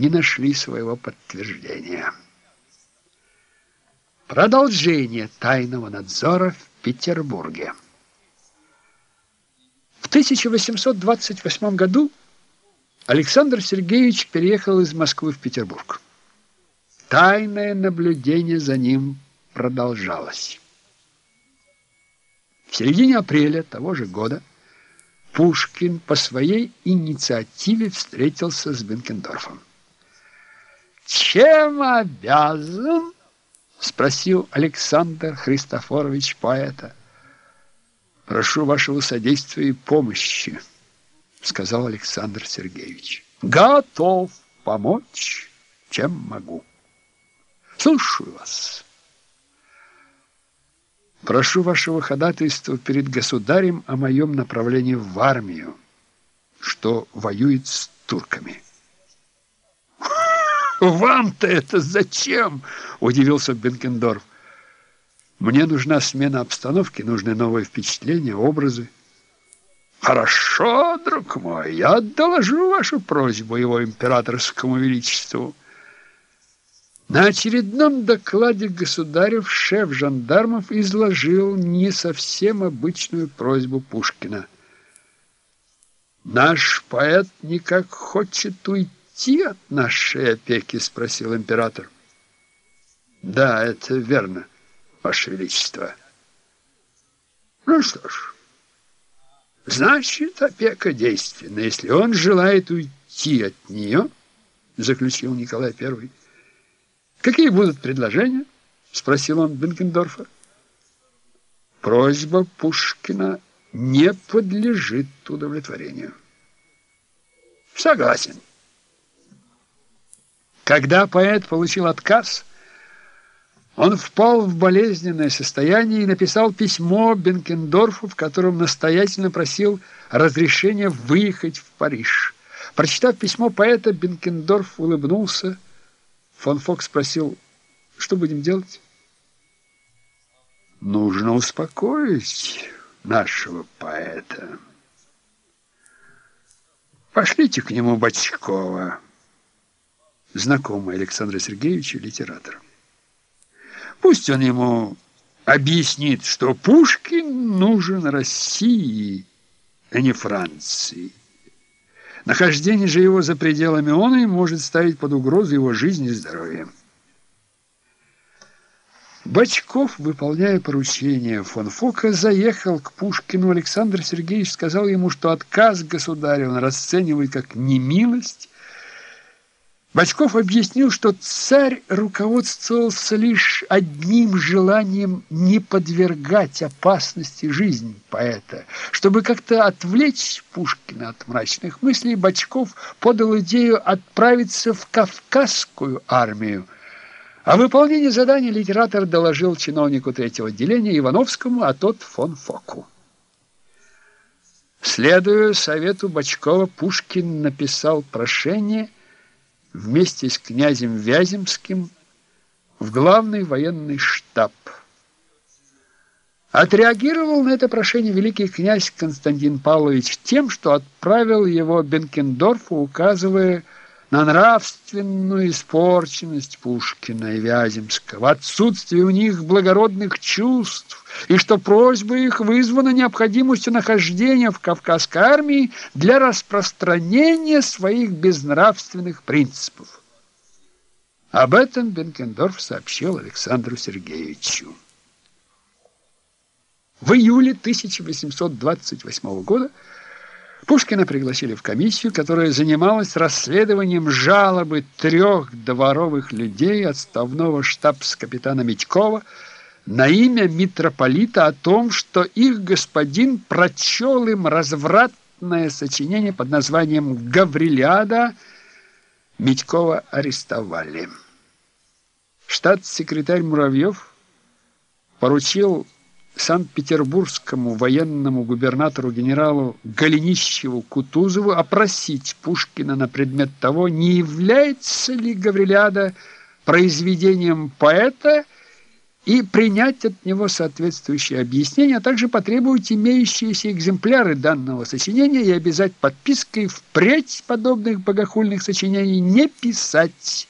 не нашли своего подтверждения. Продолжение тайного надзора в Петербурге. В 1828 году Александр Сергеевич переехал из Москвы в Петербург. Тайное наблюдение за ним продолжалось. В середине апреля того же года Пушкин по своей инициативе встретился с Бенкендорфом. «Чем обязан?» — спросил Александр Христофорович поэта. «Прошу вашего содействия и помощи», — сказал Александр Сергеевич. «Готов помочь, чем могу. Слушаю вас». Прошу вашего ходатайства перед государем о моем направлении в армию, что воюет с турками. «Вам-то это зачем?» – удивился Бенкендорф. «Мне нужна смена обстановки, нужны новые впечатления, образы». «Хорошо, друг мой, я доложу вашу просьбу его императорскому величеству». На очередном докладе государев шеф жандармов изложил не совсем обычную просьбу Пушкина. «Наш поэт никак хочет уйти от нашей опеки?» — спросил император. «Да, это верно, Ваше Величество». «Ну что ж, значит, опека действенна, если он желает уйти от нее», — заключил Николай Первый. «Какие будут предложения?» — спросил он Бенкендорфа. Просьба Пушкина не подлежит удовлетворению. Согласен. Когда поэт получил отказ, он впал в болезненное состояние и написал письмо Бенкендорфу, в котором настоятельно просил разрешения выехать в Париж. Прочитав письмо поэта, Бенкендорф улыбнулся, Фон Фок спросил, что будем делать? Нужно успокоить нашего поэта. Пошлите к нему Бочкова, знакомый Александра Сергеевича, литератор. Пусть он ему объяснит, что Пушкин нужен России, а не Франции. Нахождение же его за пределами он и может ставить под угрозу его жизнь и здоровье. Бочков, выполняя поручение фон Фока, заехал к Пушкину. Александр Сергеевич сказал ему, что отказ государя он расценивает как немилость, Бочков объяснил, что царь руководствовался лишь одним желанием не подвергать опасности жизнь поэта. Чтобы как-то отвлечь Пушкина от мрачных мыслей, Бочков подал идею отправиться в Кавказскую армию. О выполнении задания литератор доложил чиновнику третьего отделения Ивановскому, а тот фон Фоку. Следуя совету Бочкова, Пушкин написал прошение – вместе с князем Вяземским в главный военный штаб. Отреагировал на это прошение великий князь Константин Павлович тем, что отправил его Бенкендорфу, указывая на нравственную испорченность Пушкина и Вяземского, отсутствие у них благородных чувств, и что просьба их вызвана необходимостью нахождения в Кавказской армии для распространения своих безнравственных принципов. Об этом Бенкендорф сообщил Александру Сергеевичу. В июле 1828 года Пушкина пригласили в комиссию, которая занималась расследованием жалобы трех дворовых людей отставного штабс-капитана Митькова на имя митрополита о том, что их господин прочел им развратное сочинение под названием «Гаврилиада». Митькова арестовали. Штат-секретарь Муравьев поручил Санкт-Петербургскому военному губернатору генералу Голенищеву-Кутузову опросить Пушкина на предмет того, не является ли Гаврилиада произведением поэта и принять от него соответствующее объяснение, а также потребовать имеющиеся экземпляры данного сочинения и обязать подпиской впредь подобных богохульных сочинений не писать.